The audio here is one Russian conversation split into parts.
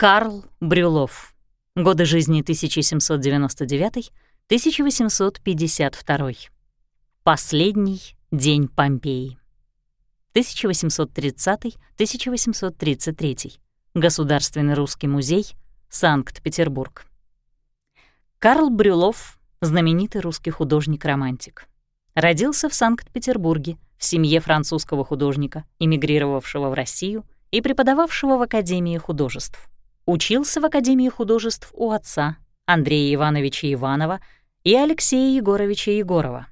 Карл Брюлов. Годы жизни 1799-1852. Последний день Помпеи. 1830-1833. Государственный русский музей, Санкт-Петербург. Карл Брюлов — знаменитый русский художник-романтик. Родился в Санкт-Петербурге в семье французского художника, эмигрировавшего в Россию и преподававшего в Академии художеств. Учился в Академии художеств у отца Андрея Ивановича Иванова и Алексея Егоровича Егорова.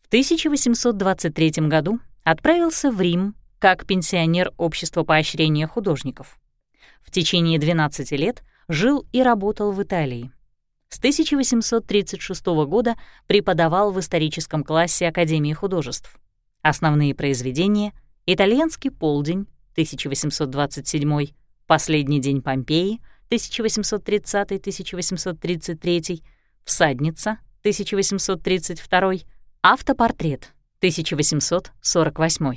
В 1823 году отправился в Рим как пенсионер Общества поощрения художников. В течение 12 лет жил и работал в Италии. С 1836 года преподавал в историческом классе Академии художеств. Основные произведения — «Итальянский полдень» 1827, «Последний день Помпеи» 1830-1833, «Всадница» 1832, «Автопортрет» 1848.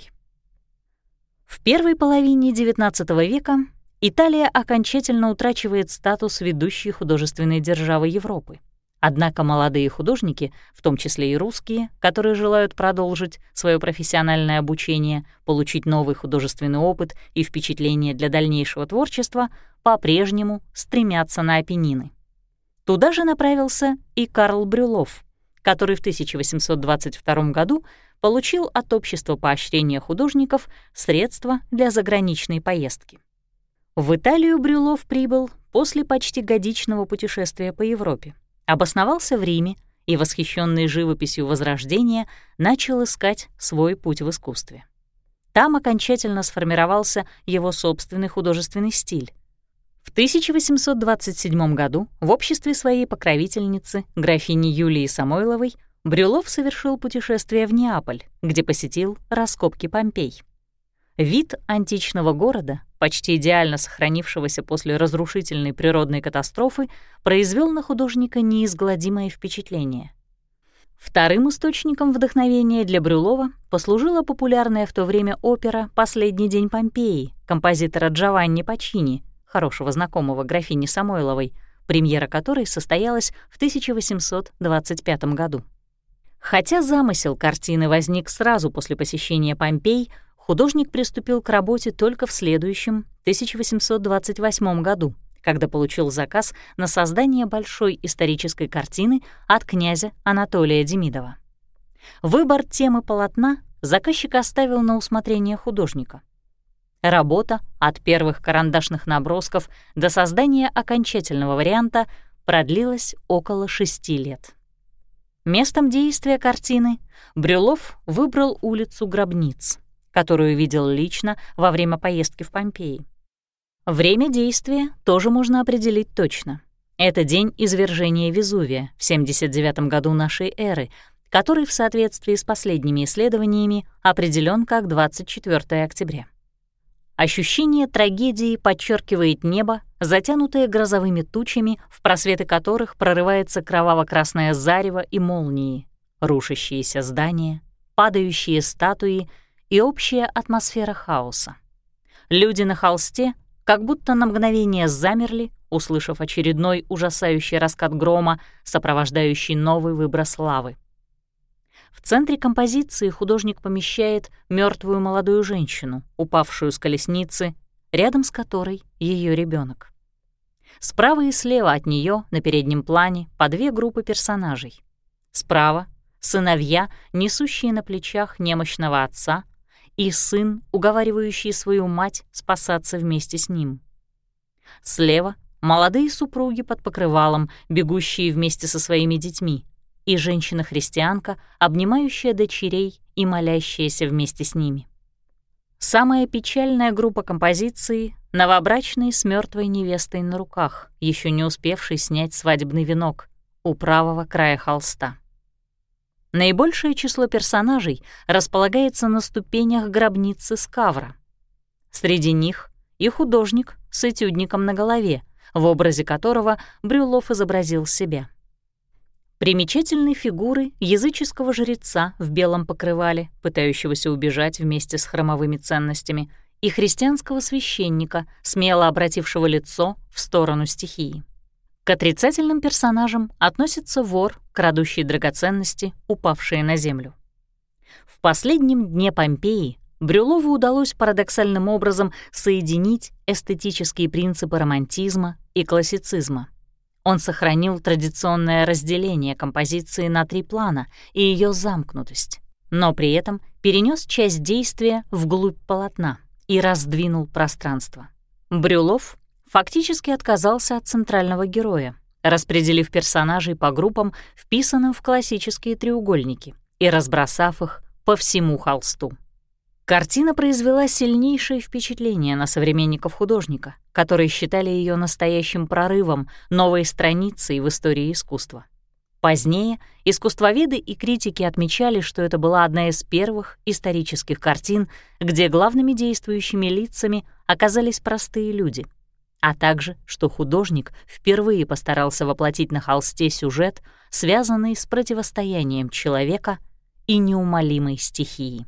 В первой половине XIX века Италия окончательно утрачивает статус ведущей художественной державы Европы. Однако молодые художники, в том числе и русские, которые желают продолжить свое профессиональное обучение, получить новый художественный опыт и впечатления для дальнейшего творчества, по-прежнему стремятся на Апеннины. Туда же направился и Карл Брюлов, который в 1822 году получил от Общества поощрения художников средства для заграничной поездки. В Италию Брюлов прибыл после почти годичного путешествия по Европе, обосновался в Риме и, восхищенный живописью Возрождения, начал искать свой путь в искусстве. Там окончательно сформировался его собственный художественный стиль. В 1827 году в обществе своей покровительницы, графини Юлии Самойловой, Брюлов совершил путешествие в Неаполь, где посетил раскопки Помпей. Вид античного города, почти идеально сохранившегося после разрушительной природной катастрофы, произвел на художника неизгладимое впечатление. Вторым источником вдохновения для Брюлова послужила популярная в то время опера «Последний день Помпеи» композитора Джованни Пачини, хорошего знакомого графини Самойловой, премьера которой состоялась в 1825 году. Хотя замысел картины возник сразу после посещения Помпей, художник приступил к работе только в следующем, 1828 году, когда получил заказ на создание большой исторической картины от князя Анатолия Демидова. Выбор темы полотна заказчик оставил на усмотрение художника. Работа от первых карандашных набросков до создания окончательного варианта продлилась около шести лет. Местом действия картины Брюлов выбрал улицу Гробниц, которую видел лично во время поездки в Помпеи. Время действия тоже можно определить точно. Это день извержения Везувия в 79 году нашей эры, который в соответствии с последними исследованиями определен как 24 октября. Ощущение трагедии подчеркивает небо, затянутое грозовыми тучами, в просветы которых прорывается кроваво-красное зарево и молнии, рушащиеся здания, падающие статуи и общая атмосфера хаоса. Люди на холсте как будто на мгновение замерли, услышав очередной ужасающий раскат грома, сопровождающий новый выброс лавы. В центре композиции художник помещает мертвую молодую женщину, упавшую с колесницы, рядом с которой ее ребенок. Справа и слева от нее на переднем плане по две группы персонажей. Справа — сыновья, несущие на плечах немощного отца, и сын, уговаривающий свою мать спасаться вместе с ним. Слева — молодые супруги под покрывалом, бегущие вместе со своими детьми, и женщина-христианка, обнимающая дочерей и молящаяся вместе с ними. Самая печальная группа композиции — новобрачные с мертвой невестой на руках, еще не успевший снять свадебный венок у правого края холста. Наибольшее число персонажей располагается на ступенях гробницы Скавра. Среди них и художник с этюдником на голове, в образе которого Брюлов изобразил себя примечательной фигуры языческого жреца в белом покрывале, пытающегося убежать вместе с хромовыми ценностями, и христианского священника, смело обратившего лицо в сторону стихии. К отрицательным персонажам относится вор, крадущий драгоценности, упавшие на землю. В последнем дне Помпеи Брюлову удалось парадоксальным образом соединить эстетические принципы романтизма и классицизма. Он сохранил традиционное разделение композиции на три плана и ее замкнутость, но при этом перенес часть действия вглубь полотна и раздвинул пространство. Брюлов фактически отказался от центрального героя, распределив персонажей по группам, вписанным в классические треугольники, и разбросав их по всему холсту. Картина произвела сильнейшее впечатление на современников художника, которые считали ее настоящим прорывом, новой страницей в истории искусства. Позднее искусствоведы и критики отмечали, что это была одна из первых исторических картин, где главными действующими лицами оказались простые люди, а также, что художник впервые постарался воплотить на холсте сюжет, связанный с противостоянием человека и неумолимой стихией.